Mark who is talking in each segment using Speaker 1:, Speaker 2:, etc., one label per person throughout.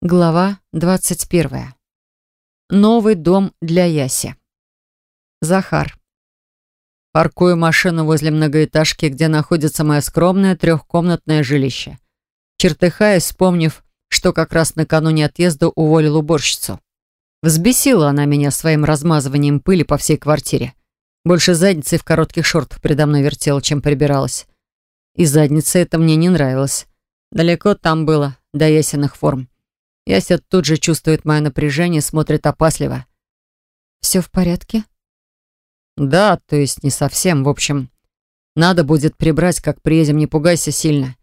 Speaker 1: Глава 21. Новый дом для Яси. Захар. Паркую машину возле многоэтажки, где находится мое скромное трехкомнатное жилище. Чертыхаясь, вспомнив, что как раз накануне отъезда уволил уборщицу. Взбесила она меня своим размазыванием пыли по всей квартире. Больше задницы в коротких шортах передо мной вертела, чем прибиралась. И задница это мне не нравилось. Далеко там было, до ясенных форм. Яся тут же чувствует мое напряжение, смотрит опасливо. «Все в порядке?» «Да, то есть не совсем. В общем, надо будет прибрать, как приедем, не пугайся сильно.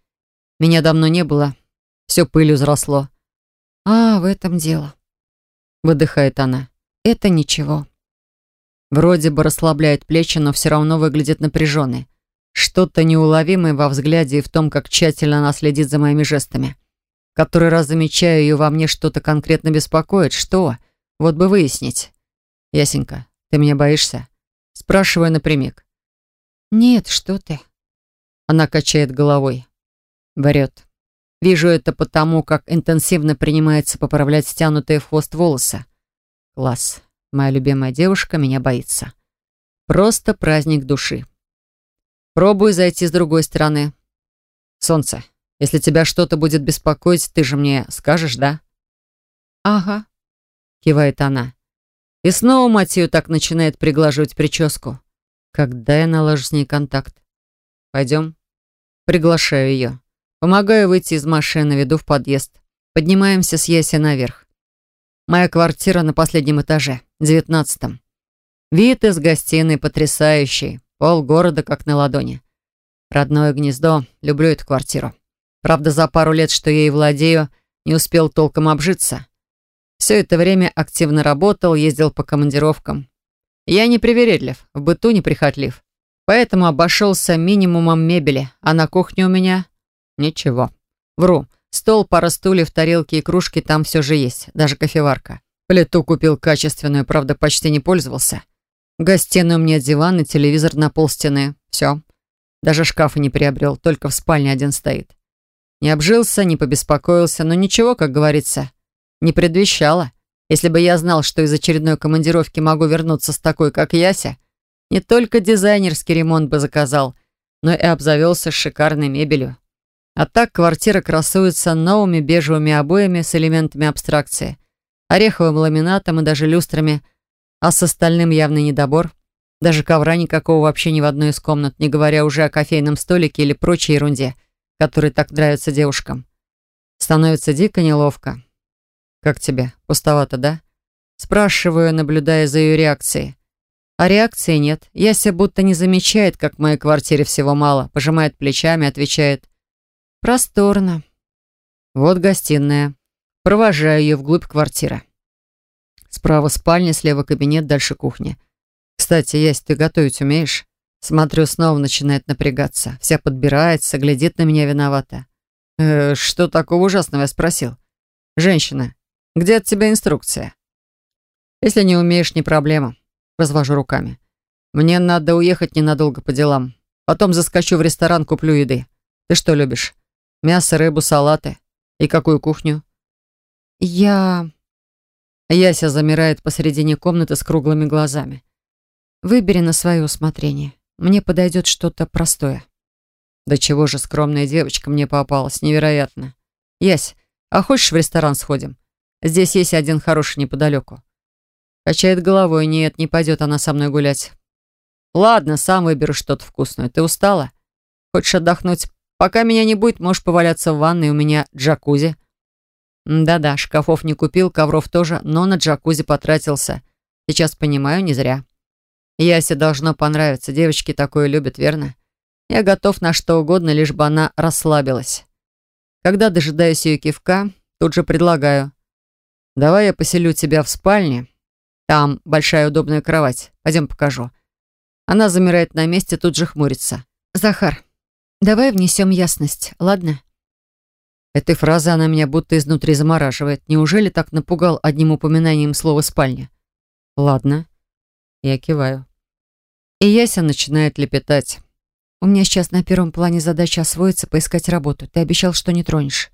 Speaker 1: Меня давно не было, все пылью взросло». «А, в этом дело», — выдыхает она. «Это ничего». Вроде бы расслабляет плечи, но все равно выглядит напряженной. Что-то неуловимое во взгляде и в том, как тщательно она следит за моими жестами который раз замечаю ее во мне что-то конкретно беспокоит. Что? Вот бы выяснить. Ясенька, ты меня боишься? Спрашиваю напрямик. Нет, что ты. Она качает головой. Врет. Вижу это потому, как интенсивно принимается поправлять стянутые в хвост волосы. Класс. Моя любимая девушка меня боится. Просто праздник души. Пробую зайти с другой стороны. Солнце, если тебя что-то будет беспокоить, ты же мне скажешь, да?» «Ага», — кивает она. И снова мать ее так начинает приглаживать прическу. Когда я наложу с ней контакт? Пойдем. Приглашаю ее. Помогаю выйти из машины, веду в подъезд. Поднимаемся с Яси наверх. Моя квартира на последнем этаже, девятнадцатом. Вид из гостиной потрясающий. Пол города как на ладони. Родное гнездо. Люблю эту квартиру. Правда, за пару лет, что я ей владею, не успел толком обжиться. Все это время активно работал, ездил по командировкам. Я не привередлив, в быту неприхотлив. Поэтому обошелся минимумом мебели, а на кухне у меня ничего. Вру. Стол, пара стульев, тарелки и кружки там все же есть, даже кофеварка. Плиту купил качественную, правда, почти не пользовался. В гостиной у меня диван и телевизор на полстены. Все. Даже шкафа не приобрел, только в спальне один стоит. Не обжился, не побеспокоился, но ничего, как говорится, не предвещало. Если бы я знал, что из очередной командировки могу вернуться с такой, как Яся, не только дизайнерский ремонт бы заказал, но и обзавелся шикарной мебелью. А так квартира красуется новыми бежевыми обоями с элементами абстракции, ореховым ламинатом и даже люстрами, а с остальным явный недобор. Даже ковра никакого вообще ни в одной из комнат, не говоря уже о кофейном столике или прочей ерунде – который так нравится девушкам. Становится дико неловко. «Как тебе? Пустовато, да?» Спрашиваю, наблюдая за ее реакцией. А реакции нет. Яся будто не замечает, как в моей квартире всего мало. Пожимает плечами, отвечает. «Просторно». Вот гостиная. Провожаю ее вглубь квартиры. Справа спальня, слева кабинет, дальше кухня. Кстати, Ясь, ты готовить умеешь? Смотрю, снова начинает напрягаться. Вся подбирается, глядит на меня виновата. «Э, «Что такого ужасного?» я спросил. «Женщина, где от тебя инструкция?» «Если не умеешь, не проблема». Развожу руками. «Мне надо уехать ненадолго по делам. Потом заскочу в ресторан, куплю еды. Ты что любишь? Мясо, рыбу, салаты? И какую кухню?» «Я...» Яся замирает посредине комнаты с круглыми глазами. «Выбери на свое усмотрение». Мне подойдет что-то простое. Да чего же скромная девочка мне попалась, невероятно. Ясь, а хочешь в ресторан сходим? Здесь есть один хороший неподалеку. Качает головой, нет, не пойдет она со мной гулять. Ладно, сам выберу что-то вкусное. Ты устала? Хочешь отдохнуть? Пока меня не будет, можешь поваляться в ванной, у меня джакузи. Да-да, шкафов не купил, ковров тоже, но на джакузи потратился. Сейчас понимаю, не зря. Ясе должно понравиться. Девочки такое любят, верно? Я готов на что угодно, лишь бы она расслабилась. Когда дожидаюсь ее кивка, тут же предлагаю. «Давай я поселю тебя в спальне. Там большая удобная кровать. Пойдем покажу». Она замирает на месте, тут же хмурится. «Захар, давай внесем ясность, ладно?» Этой фразы она меня будто изнутри замораживает. Неужели так напугал одним упоминанием слова «спальня»? «Ладно». Я киваю. И Яся начинает лепетать. «У меня сейчас на первом плане задача освоиться, поискать работу. Ты обещал, что не тронешь».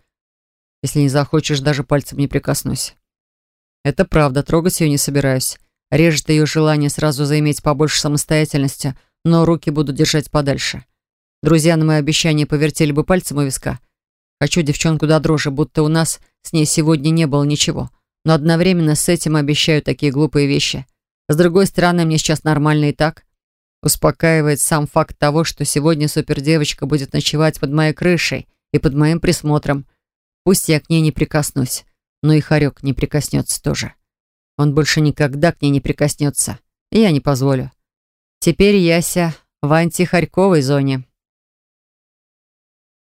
Speaker 1: Если не захочешь, даже пальцем не прикоснусь. Это правда, трогать ее не собираюсь. Режет ее желание сразу заиметь побольше самостоятельности, но руки буду держать подальше. Друзья на мои обещания повертели бы пальцем у виска. Хочу девчонку до дрожи, будто у нас с ней сегодня не было ничего. Но одновременно с этим обещаю такие глупые вещи. С другой стороны, мне сейчас нормально и так. Успокаивает сам факт того, что сегодня супердевочка будет ночевать под моей крышей и под моим присмотром. Пусть я к ней не прикоснусь, но и Харек не прикоснется тоже. Он больше никогда к ней не прикоснется, и я не позволю. Теперь Яся в антихарьковой зоне.